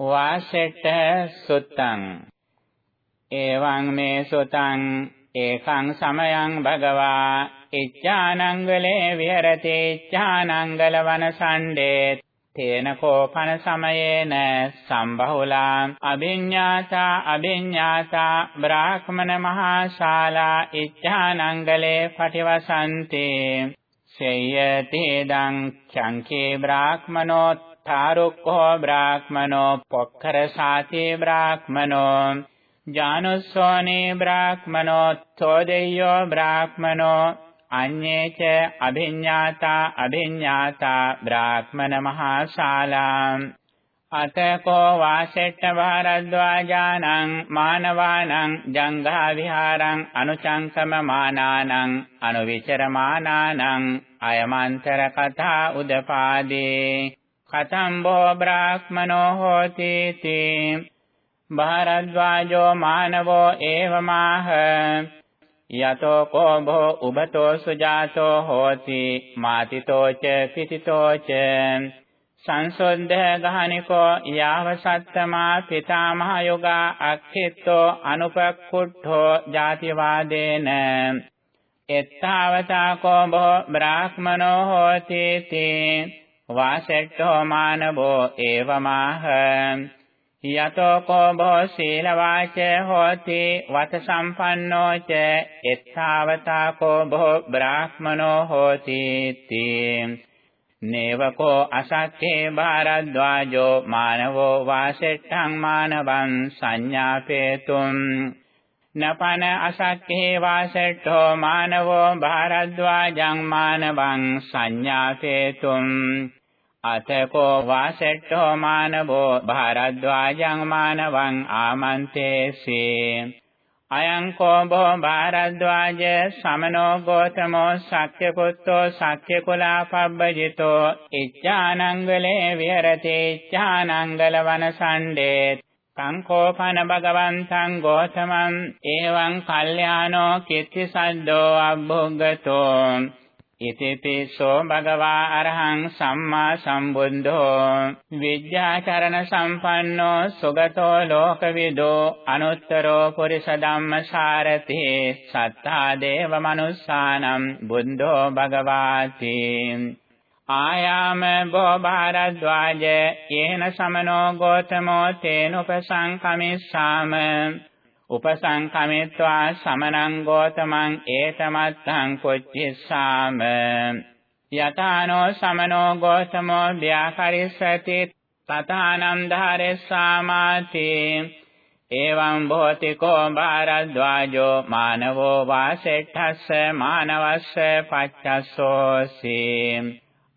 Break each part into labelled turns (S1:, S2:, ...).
S1: වාසෙට සුත්තං। එවං මේ සුතං ඒකං සමයං භගවා। ඉච්ඡානංගලේ විහෙරති ඉච්ඡානංගල වනසණ්ඩේ තේන කෝපන සමයේන සම්බහුලා। අභිඤ්ඤාතා අභිඤ්ඤාතා බ්‍රාහ්මන මහා ශාලා ඉච්ඡානංගලේ පටිවසන්ති। සේයති දං චංකේ බ්‍රාහ්මනෝ තාරුක්ඛෝ බ්‍රාහ්මනෝ පොක්ඛර සාති බ්‍රාහ්මනෝ ජානුස්සෝනේ බ්‍රාහ්මනෝ තෝදෙය්‍යෝ බ්‍රාහ්මනෝ අඤ්ඤේච අභිඤ්ඤාතා අභිඤ්ඤාතා බ්‍රාහ්මන මහා ශාලා අතකෝ වාසෙට්ට භාරද්වාජානං මානවානං ජංඝා විහාරං අනුචංකම මානානං අනුවිචරමානානං අයමන්තර කතා උදපාදී කතම්බෝ බ්‍රාහ්මනෝ හෝති තී භාරද්වාජෝ මානවෝ ඒවමාහ යතෝ කෝ භෝ උබතෝ සුජාතෝ හෝති මාතිතෝ ච පිතිතෝ ච සංසොද්ධ ගහනිකෝ යාව සත්තමා පිතාමහ යෝගා අක්ඛිතෝ අනුපක්ඛුද්ධෝ ජාතිවාදේන එත්තාවතා කෝ භෝ බ්‍රාහ්මනෝ හෝති තී වාසෙට්ඨෝ මානවෝ ඒවමාහ. යතෝ කෝ භෝ සීලවාච හෝති වත සම්පන්නෝ ච එත්තාවතා කෝ භෝ බ්‍රාහ්මනෝ හෝති තී. නේවකෝ අසක්ඛේ භාරද්වාජෝ මානවෝ වාසෙට්ඨං මානවං සංඥාපේතුම්. නපන අසක්ඛේ වාසෙට්ඨෝ මානවෝ භාරද්වාජං මානවං සංඥාපේතුම්. අතකෝ වාසෙට්ඨෝ මානවෝ භාරද්වාජං මානවං ආමන්තේසි. අයං කෝ බෝ භාරද්වාජ සමනෝ ගෝතමෝ සක්්‍ය පුත්තෝ සක්්‍ය කුලාපබ්බජිතෝ ඉච්ඡානංගලේ විහෙරති ඉච්ඡානංගල වනසණ්ඩේ. සංකෝපන භගවන්තං ගෝතමං එවං කල්යාණෝ කිත්ති සද්දෝ අබ්බුග්ගතෝ ඉතිපිසෝ භගවා අරහං සම්මා සම්බුද්ධෝ විද්‍යාචරණ සම්පන්නෝ සුගතෝ ලෝකවිදෝ අනුත්තරෝ පුරිස ධම්මසාරති සත්තා දේව මනුස්සානම් බුද්ධෝ භගවාති ආයාම බෝ භාරද්වාජ යේන සමනෝ ගෝතමෝ තේනුපසංකමිස්සාම උපසංකමිත්වා සමනං ගෝතමං ඒතමත්තං කුච්චිස්සාම යතානෝ සමනෝ ගෝතමෝ ව්‍යාකරිස්සති තථානම් ධාරෙස්සාමාති එවං භෝතිකෝ භාරද්වාජෝ මානවෝ වාසෙට්ඨස්ස මානවස්ස පච්චස්සෝසි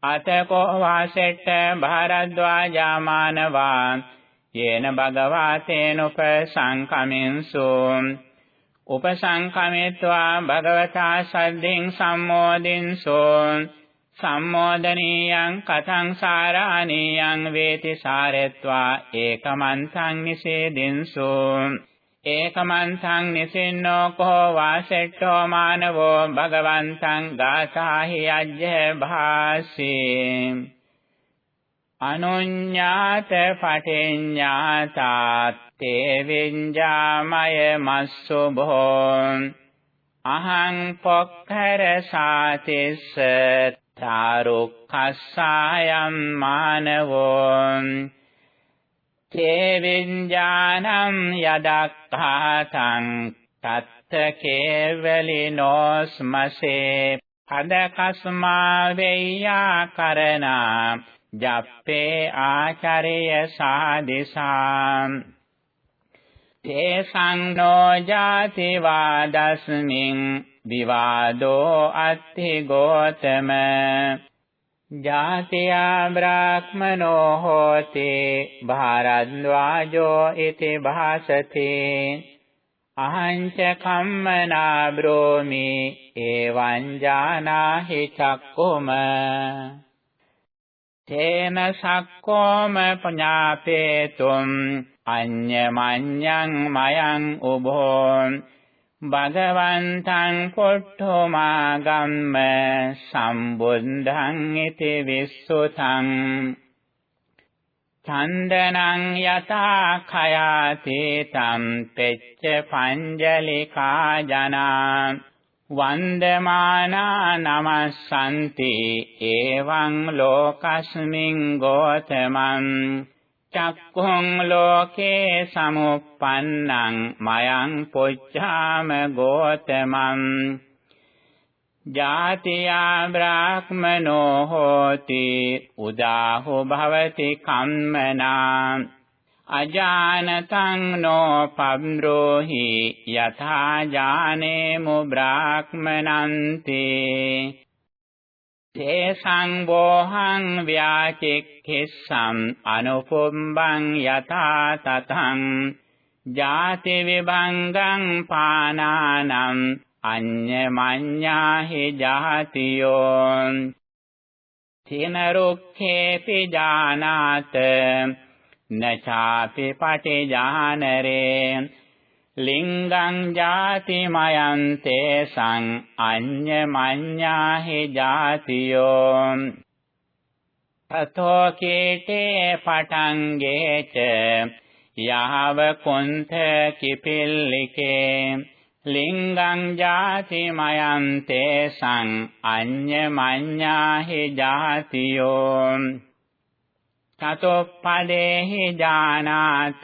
S1: අතකෝ වාසෙට්ඨ භාරද්වාජා මානවා යේන භගවා තේනුප සංකමින්සු උපසංකමෙත්වා භගවතා සද්දින් සම්මෝදින්සු. සම්මෝදනීයං කතං සාරාණීයං වේති සාරෙත්වා ඒකමන්තං නිසේදින්සු. ඒකමන්තං නිසින්නෝ කෝ වාසෙට්ඨෝ මානවෝ භගවන්තං ගාථාහි අජ්ජ භාසී. අනුඤ්ඤාත පටිඤ්ඤාතාත්තේ විඤ්ඤාමය මස්සුභෝ අහං පොක්ඛර සාතිස්ස තාරුක්ඛස්සායම් මානවෝ තේ විඤ්ඤාණං යදක්ඛාතං තත්ත කේවලිනෝස්මසේ පදකස්මා වෙය්‍යා කරනා ජප්පේ ආචරය සාදිසාම් තේසං නෝ ජාති වාදස්මින් විවාදෝ අත්ථි ගෝතම. ජාතියා බ්‍රාහ්මනෝ හෝති භාරද්වාජෝ ඉති භාසති. අහංච කම්මනා බ්‍රෝමි එවං ජානාහි චක්කුම. තේන සක්කෝම පඤාපේතුම් අඤ්ඤමඤ්ඤං මයං උභෝ භගවන්තං පොට්ඨෝමාගම්ම සම්බුද්ධං ඉති විස්සුතං චන්දනං යතා khයාති තම් පෙච්ච පංජලිකා ජනා වන්දමානා නමස්සන්ති එවං ලෝකස්මින් ගෝතමං චක්ඛුං ලෝකේ සමුප්පන්නං මයං පුච්ඡාම ගෝතමං ජාතියා බ්‍රාහ්මනෝ හෝති උදාහු භවති කම්මනා අජානතං නෝ පබ්‍රෝහි යථා ජානේමු බ්‍රාහ්මනන්ති තේසං වෝහං ව්‍යාචික්ඛිස්සම් අනුපුම්බං යථා තතං ජාති විභංගං පානානම් අඤ්ඤමඤ්ඤාහි ජාතියෝ තින රුක්ඛේපි ජානාත නචාපි පටිජානරේ ලිංගං ජාතිමයං තේසං අඤ්ඤමඤ්ඤාහි ජාතියෝ තතෝ කේතේ පටංගේච යහව කුන්ත කිපිල්ලිකේ ලිංගං ජාතිමයං තේසං අඤ්ඤමඤ්ඤාහි ජාතියෝ තතොප්පදේහි ජානාත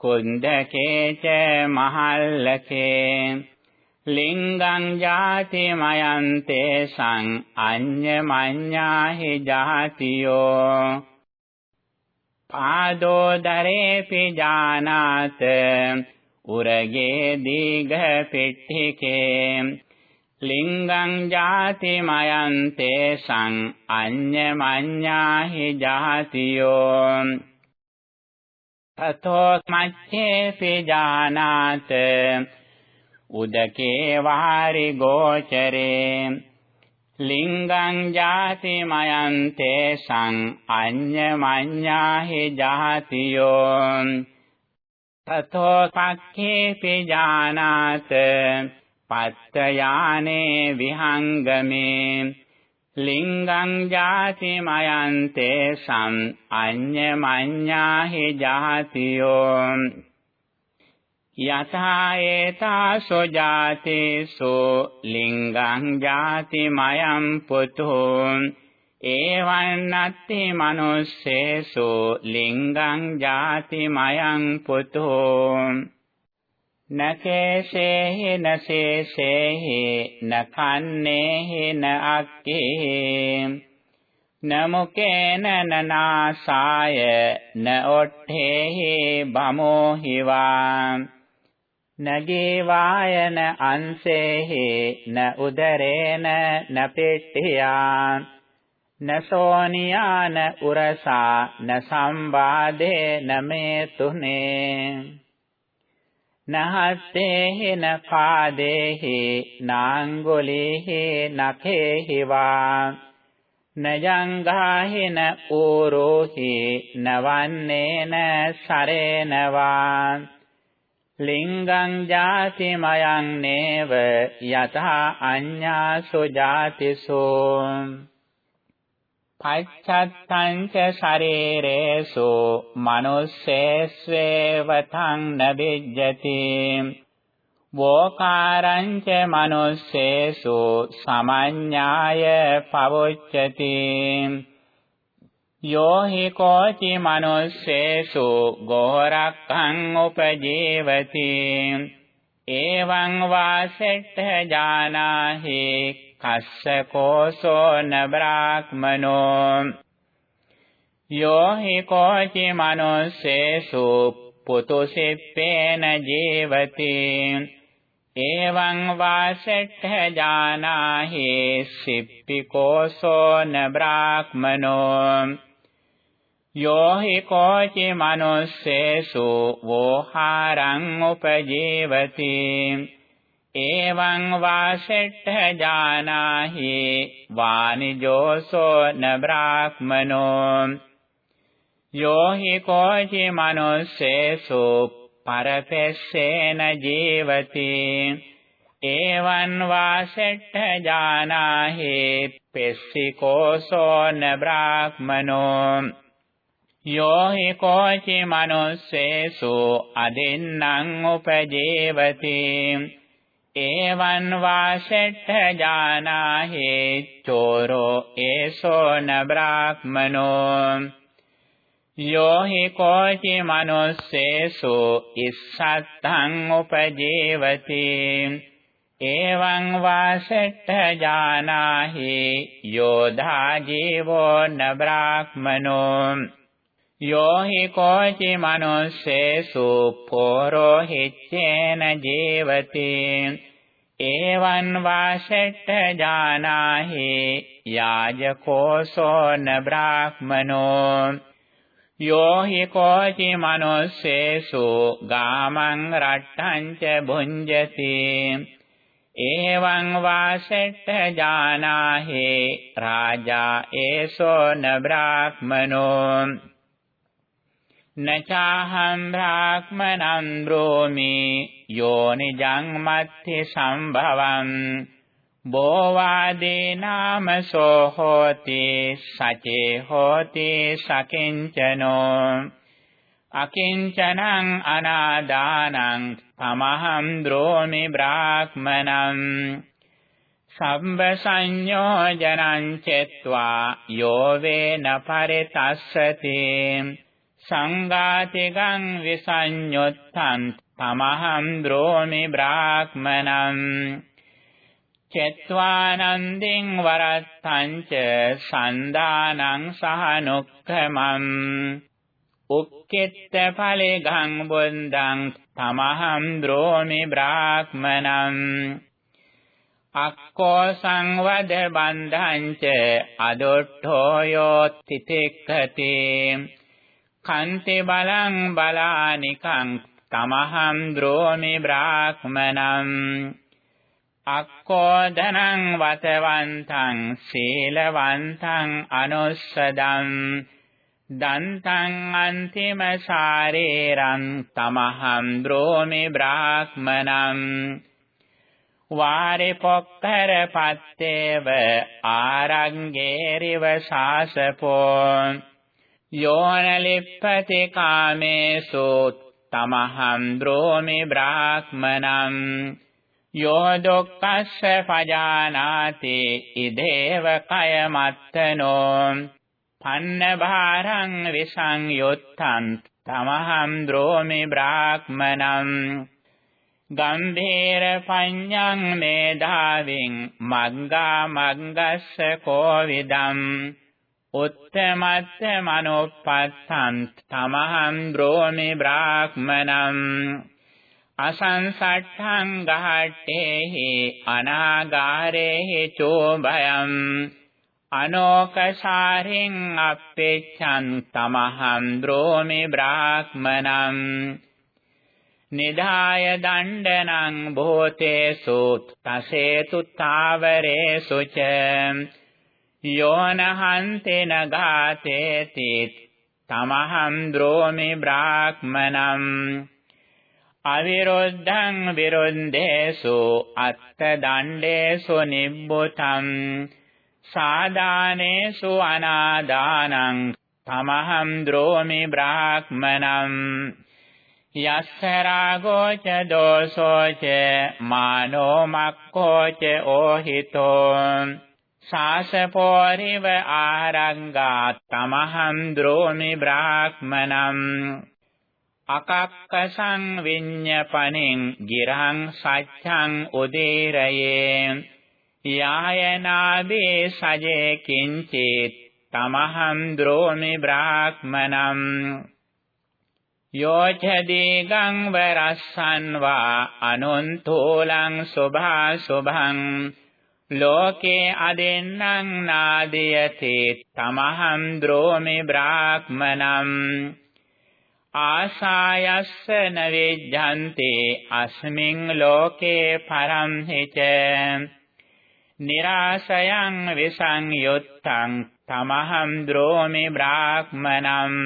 S1: කුන්දකේච මහල්ලකේ ලිංගං ජාතිමයං තේසං අඤ්ඤමඤ්ඤාහි ජාතියෝ පාදෝදරේපි ජානාත උරගේ දීඝ පිට්ඨිකේ ලිංගං ජාතිමයං තේසං අඤ්ඤමඤ්ඤාහි ජාතියෝ. තතෝ මච්ඡේපි ජානාත උදකේ වාරි ගෝචරේ. ලිංගං ජාතිමයං තේසං අඤ්ඤමඤ්ඤාහි ජාතියෝ. තතෝ පක්ඛේපි ජානාත පත්තයානේ විහංගමේ. ලිංගං ජාතිමයං තේසං අඤ්ඤමඤ්ඤාහි ජාතියෝ. යථා ඒතාසෝ ජාතේසු ලිංගං ජාතිමයං පුතෝ. ඒවං නත්ති මනුස්සේසු ලිංගං ජාතිමයං පුතෝ. නකේසේහි නසේසේහි නකන්නේහි න අක්කේ නමුකේන නනාසාය න ඔට්ඨේහි බමෝහිවා නගේවායන අංසේහි න උදරේන නපෙට්ඨියා නසෝනියාන උරසා න සම්බාධේ නමේ තුනේ නහත්තේහි න පාදේහි නාංගුලේහි නඛේහි වා නජංගාහි න ඌරෝහි නවන්නේන සරේනවා ලිංගං ජාතිමයං නේව යතහා අඤ්ඤාසු ජාතිසෝ පච්චත්තං ච ශරීරේසු මනුස්සේස්වේවතං නබිජ්ජති. වෝකාරං ච මනුස්සේසු සමඤ්ඤාය පවොච්චති යෝ හි කෝචි මනුස්සේසු ගෝරක්ඛං උපජීවති. එවං වාසෙට්ඨ ජානාහි කස්ස කෝසෝ න බ්‍රාහ්මනෝ යෝ හි කෝචි මනුස්සේසු පුතුසිප්පේන ජීවති එවං වාසෙට්ඨ ජානාහි සිප්පි කෝසෝ න බ්‍රාහ්මනෝ යෝ හි කෝචි මනුස්සේසු වෝහාරං උපජීවති එවං වාසෙට්ඨ ජානාහි වානිජෝසෝ න බ්‍රාහ්මනෝ යෝ හි කෝචි මනුස්සේසු පරපෙස්සේන ජීවති එවං වාසෙට්ඨ ජානාහි පෙස්සිකෝසෝ න බ්‍රාහ්මනෝ යෝ හි කෝචි මනුස්සේසු අදින්නම් උපජීවති එවං වාසෙට්ඨ ජානාහි චෝරෝ ඒසෝ න බ්‍රාහ්මනෝ යෝ හි කෝචි මනුස්සේසු ඉස්සත්තං උපජීවති එවං වාසෙට්ඨ ජානාහි යෝධා ජීවෝ න බ්‍රාහ්මනෝ යෝ හි කෝචි මනුස්සේසු පෝරෝහිච්ඡේන ජීවති. එවං වාසෙට්ඨ ජානාහි යාජකෝසෝ න බ්‍රාහ්මනෝ. යෝ හි කෝචි මනුස්සේසු ගාමං රට්ඨං ච භුඤ්ජති. එවං වාසෙට්ඨ ජානාහි රාජා ඒසෝ න බ්‍රාහ්මනෝ. නචාහම් බ්‍රාහ්මනං බ්‍රෝමි යෝනිජං මත්ති සම්භවං බෝවාදේ නාමසෝ හෝති සචේ හෝති සකින්චනෝ අකින්චනං අනාදානං තමහම් ද්‍රෝමි බ්‍රාහ්මනං සම්බ සංයෝජනං චෙත්වා යෝ වේන පරිතස්සති සංඝාතිකං විසඤ්ඤොත්තං තමහං ද්‍රෝමි බ්‍රාහ්මනං චත්වානන්දින් වරත්තං ච සන්දානං සහනුක්ඛමං උක්කෙත්ත ඵලෙගං බුන්දං තමහං ද්‍රෝමි බ්‍රාහ්මනං අක්කෝ සංවද බන්ධං ච අදොට්ඨෝ යෝ තිතෙක්ඛති කන්ති බලං බලානිකං තමහම් ද්‍රෝමි බ්‍රාහ්මනං අක්කෝදනං වතවන්තං සීලවන්තං අනුස්සදං දන්තං අන්තිම සාරේරං තමහම් ද්‍රෝමි බ්‍රාහ්මනං වාරේ පොක්කර පත්තේව ආරංගේරිව සාසපෝ යෝනලිප්පති කාමේසු තමහම් ද්‍රෝමි බ්‍රාහ්මනං යෝ දුක්ඛස්ස පජානාති ඉදේව කයමත්තනෝ පන්න භාරං විසංයුත්තං තමහම් ද්‍රෝමි බ්‍රාහ්මනං ගම්භීර පඤ්ඤං මේධාවින් මග්ගා මග්ගස්ස කෝවිදම් උත්තමත්ත මනෝපත්තං තමහං බ්‍රෝමි බ්‍රාහ්මනං අසංසට්ඨං ගහට්ටේහි අනාගාරේහි චෝභයං අනෝකසාරින් අප්පෙච්ඡන් තමහං බ්‍රෝමි බ්‍රාහ්මනං නිදාය දණ්ඩනං භූතේසු තසේතු තාවරේසු ච යෝනහන්තේන ගාතේති. තමහම් ද්‍රෝමි බ්‍රාහ්මනම් අවිරුද්ධං විරුන්දේසු අත්ත දණ්ඩේසු නිබ්බුතං සාදානේසු අනාදානං තමහම් ද්‍රෝමි බ්‍රාහ්මනම් යස්ස රාගෝච දෝසෝච මානෝ මක්ඛෝච ඕහිතෝ. සාසපෝරිව ආරංගා තමහම් ද්‍රෝමි බ්‍රාහ්මනම් අකක්කසං විඤ්ඤපණින් ගිරහං සච්ඡං උදේරයේ යායනාබේ සජේ කිංචේත් තමහම් ද්‍රෝමි බ්‍රාහ්මනම් යෝචදීගං වරස්සන් වා අනුන්තෝලං සුභා සුභං ලෝකේ අදෙන්නං නාදයති තමහම් ද්‍රෝමි බ්‍රාහ්මනම් ආසායස්ස නවේජ්ජන්ති අස්මින් ලෝකේ පරම් හිච නිරාසයං විසංයුත්තං තමහම් ද්‍රෝමි බ්‍රාහ්මනම්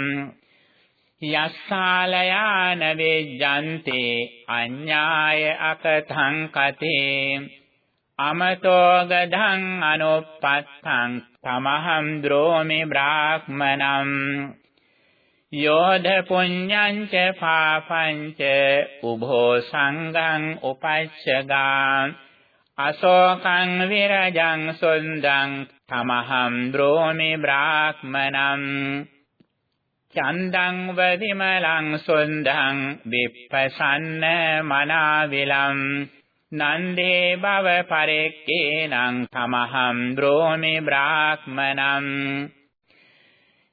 S1: යස්සාලයාන වේජ්ජන්ති අඤ්ඤාය අකතං කතේ. අමතෝ ගධං අනුප්පත්තං තමහම් ද්‍රෝමි බ්‍රාහ්මනම් යෝධ පුඤ්ඤං ච පාපං ච උභෝ සංඝං උපච්චගා අශෝකං විරජං සුන්දං තමහම් ද්‍රෝමි බ්‍රාහ්මනං චන්දං වදිමලං සුන්දං විප්පසන්න මනාවිලං නන්දේ බව පරෙක්කේනං තමහම් ද්‍රෝමි බ්‍රාහ්මනං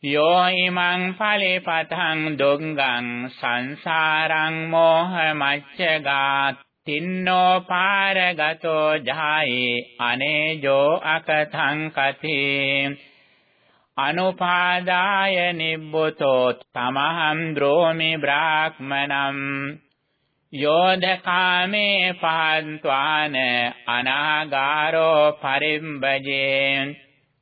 S1: යෝ ඉමං ඵලෙපතං දුංගං සංසාරං මෝහ මච්චගාත් තින්නෝ පාරගතෝ ජායේ අනේජෝ අකතං කතේ අනුපාදාය නිබ්බුතෝ තමහම් ද්‍රෝමි බ්‍රාහ්මනම් යෝධකාමේ පහන්त्वाන අනාගාරෝ පරිම්බජේ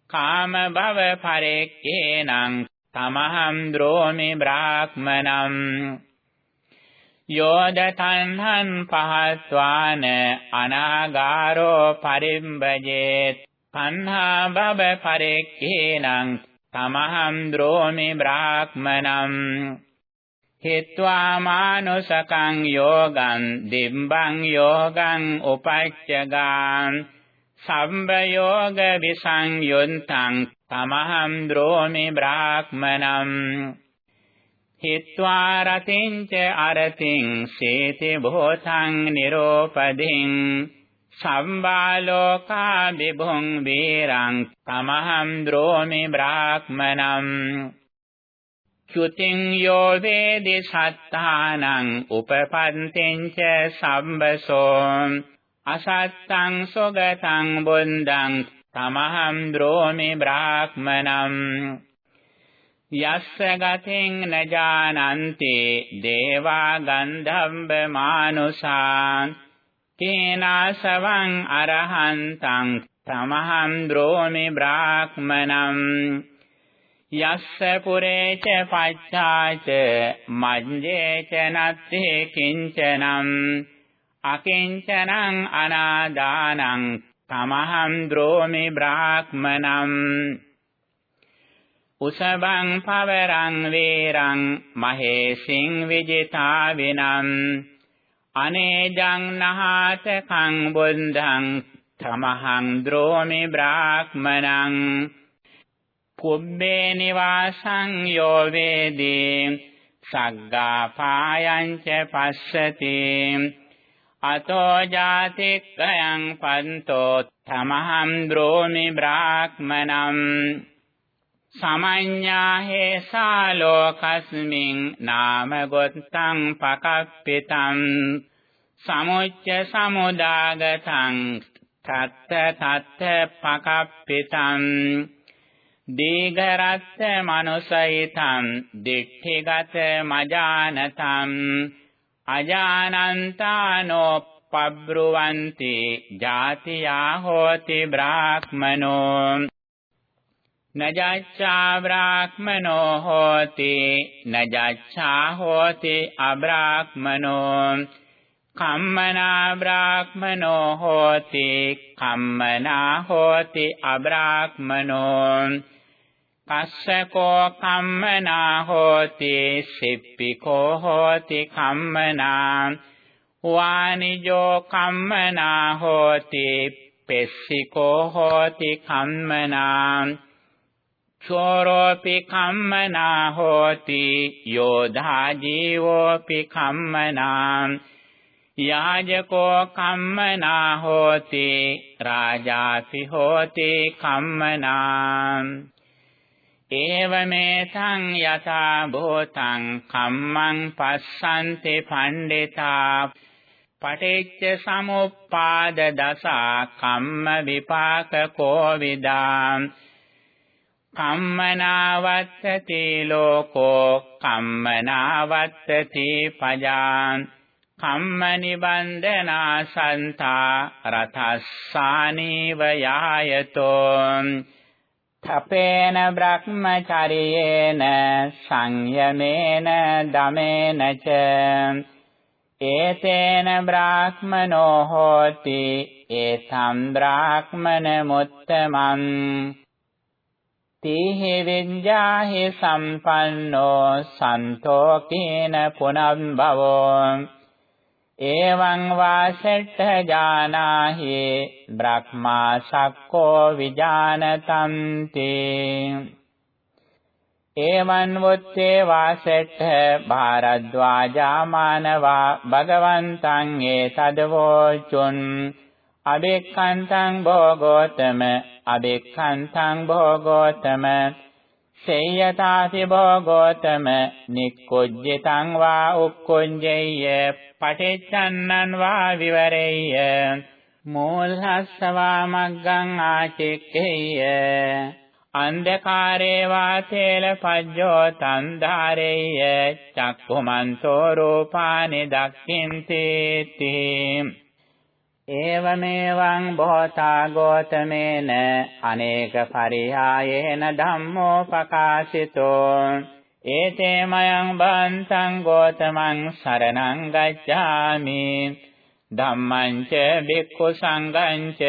S1: කාම භව පරෙක්කේනං තමහම් ද්‍රෝමි බ්‍රාහ්මනම්. යෝදතන්හං පහස්වාන අනාගාරෝ පරිම්බජේත් තණ්හා භව පරෙක්කේනං තමහම් ද්‍රෝමි බ්‍රාහ්මනම්. හිත්වා මානුසකං යෝගං දිම්බං යෝගං උපච්චගාන් සම්බයෝග විසංයුන්තං තමහම් ද්‍රෝමි බ්‍රාහ්මනම් හිත්වා රතින් ච අරතින් සීති භෝතං නිරෝපදින් සම්බාලෝකා විභුං වීරං තමහම් ද්‍රෝමි බ්‍රාහ්මනම් චුතින් යෝ වේදි සත්තානං උපපන්තෙන්ච සම්බසෝ අසත්තං සොගතං බුන්දං තමහම් ද්‍රෝමි බ්‍රාහ්මනම් යස්ස ගතින් නජානන්ති දේවා ගන්ධම්බ මානුසාන් කේනාසවං අරහන්තං තමහම් ද්‍රෝමි බ්‍රාහ්මනම් යස්ස පුරේච පච්ඡාච මඤ්ඤේච නත්ථි කිංචනම් අකිංචනං අනාදානං තමහම් ද්‍රෝමි බ්‍රාහ්මනම්. උසබං පවරං වේරං මහේසින් විජිතා විනම් අනේජං නහාතකං බුද්ධං තමහං ද්‍රෝමි බ්‍රාහ්මනං. කුබ්බේ නිවාසං යෝ වේදී සග්ගා පායං ච පස්සති අතෝ ජාතික්කයන් පන්තෝ තමහම් ද්‍රෝමි බ්‍රාහ්මනම් සමඤ්ඤාහේ සාලෝකස්මින් නාම ගොත්තං පකප්පිතං සමුච්ච සමුදාගතං තත්ත තත්ත පකප්පිතං දීඝරත්ත මනුසයිතං දික්ඛිගත මජානතං. අජානන්තානෝ පබ්රුවන්ති ජාතියා හෝති බ්‍රාහ්මනෝ. නජච්ඡා බ්‍රාහ්මනෝ හෝති නජච්ඡා හෝති අබ්‍රාහ්මනෝ. කම්මනා බ්‍රාහ්මනෝ හෝති කම්මනා හෝති අබ්‍රාහ්මනෝ. කස්සකෝ කම්මනා හෝති සිප්පිකෝ හෝති කම්මනා. වානිජෝ කම්මනා හෝති පෙස්සිකෝ හෝති කම්මනා. චෝරෝපි කම්මනා හෝති යෝධා ජීවෝපි කම්මනා. යාජකෝ කම්මනා හෝති රාජාපි හෝති කම්මනා. ඒවමේතං යථා භූතං කම්මං පස්සන්ති පණ්ඩිතා පටිච්ච සමුප්පාද දසා කම්ම විපාක කෝවිදා කම්මනාවත්තති ලෝකෝ කම්මනාවත්තති පජාන් කම්ම නිබන්ධනා සන්තා රතස්සානීව යායතෝ තපේන බ්‍රහ්මචරියේන සංයමේන දමේන ච. ඒතේන බ්‍රාහ්මනෝ හෝති ඒතම් බ්‍රාහ්මන මුත්තමං. තීහි විඤ්ඤාහි සම්පන්නෝ සන්තෝ කීන පුනබ්බවෝ එවං වාසෙට්ඨ ජානාහි බ්‍රහ්මා සක්කෝ විජානතන්ති එවං වොත්තේ වාසෙට්ඨ භාරද්වාජා මානවා භගවන්තං ඒ තදවෝචුන් අබෙක්ඛන්තං භෝගෝතම අබෙක්ඛන්තං භෝගෝතම සේයතාති භෝගෝතම නික්කොජ්ජතං වා උක්කොජ්ජේය පටිච්චන්නං වා විවරෙය්‍ය මූලහස්සවා මග්ගං ආචෙක්ඛේය අන්ධකාරේ වා තේල පජ්ජෝ තන්ධාරෙය්‍ය චක්කුමන්තෝ රූපානි දක්ඛින්ති තී ඒවමේවං බෝතා ගෝතමේන අනේක පරියායේන ධම්මෝ පකාශිතෝ ඒතේ මයං බන්තං ගෝතමං සරණං ගච්ඡාමි ධම්මං ච බික්ඛු සංඝං ච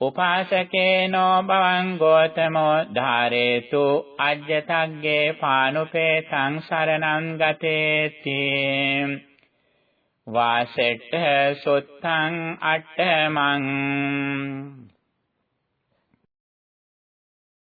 S1: උපාසකේනෝ භවං ගෝතමෝ ධාරේතු අජ්ජතග්ගේ පානුපේතං සරණං ගතේති වාසෙට්ඨ සුත්තං අට්ඨමං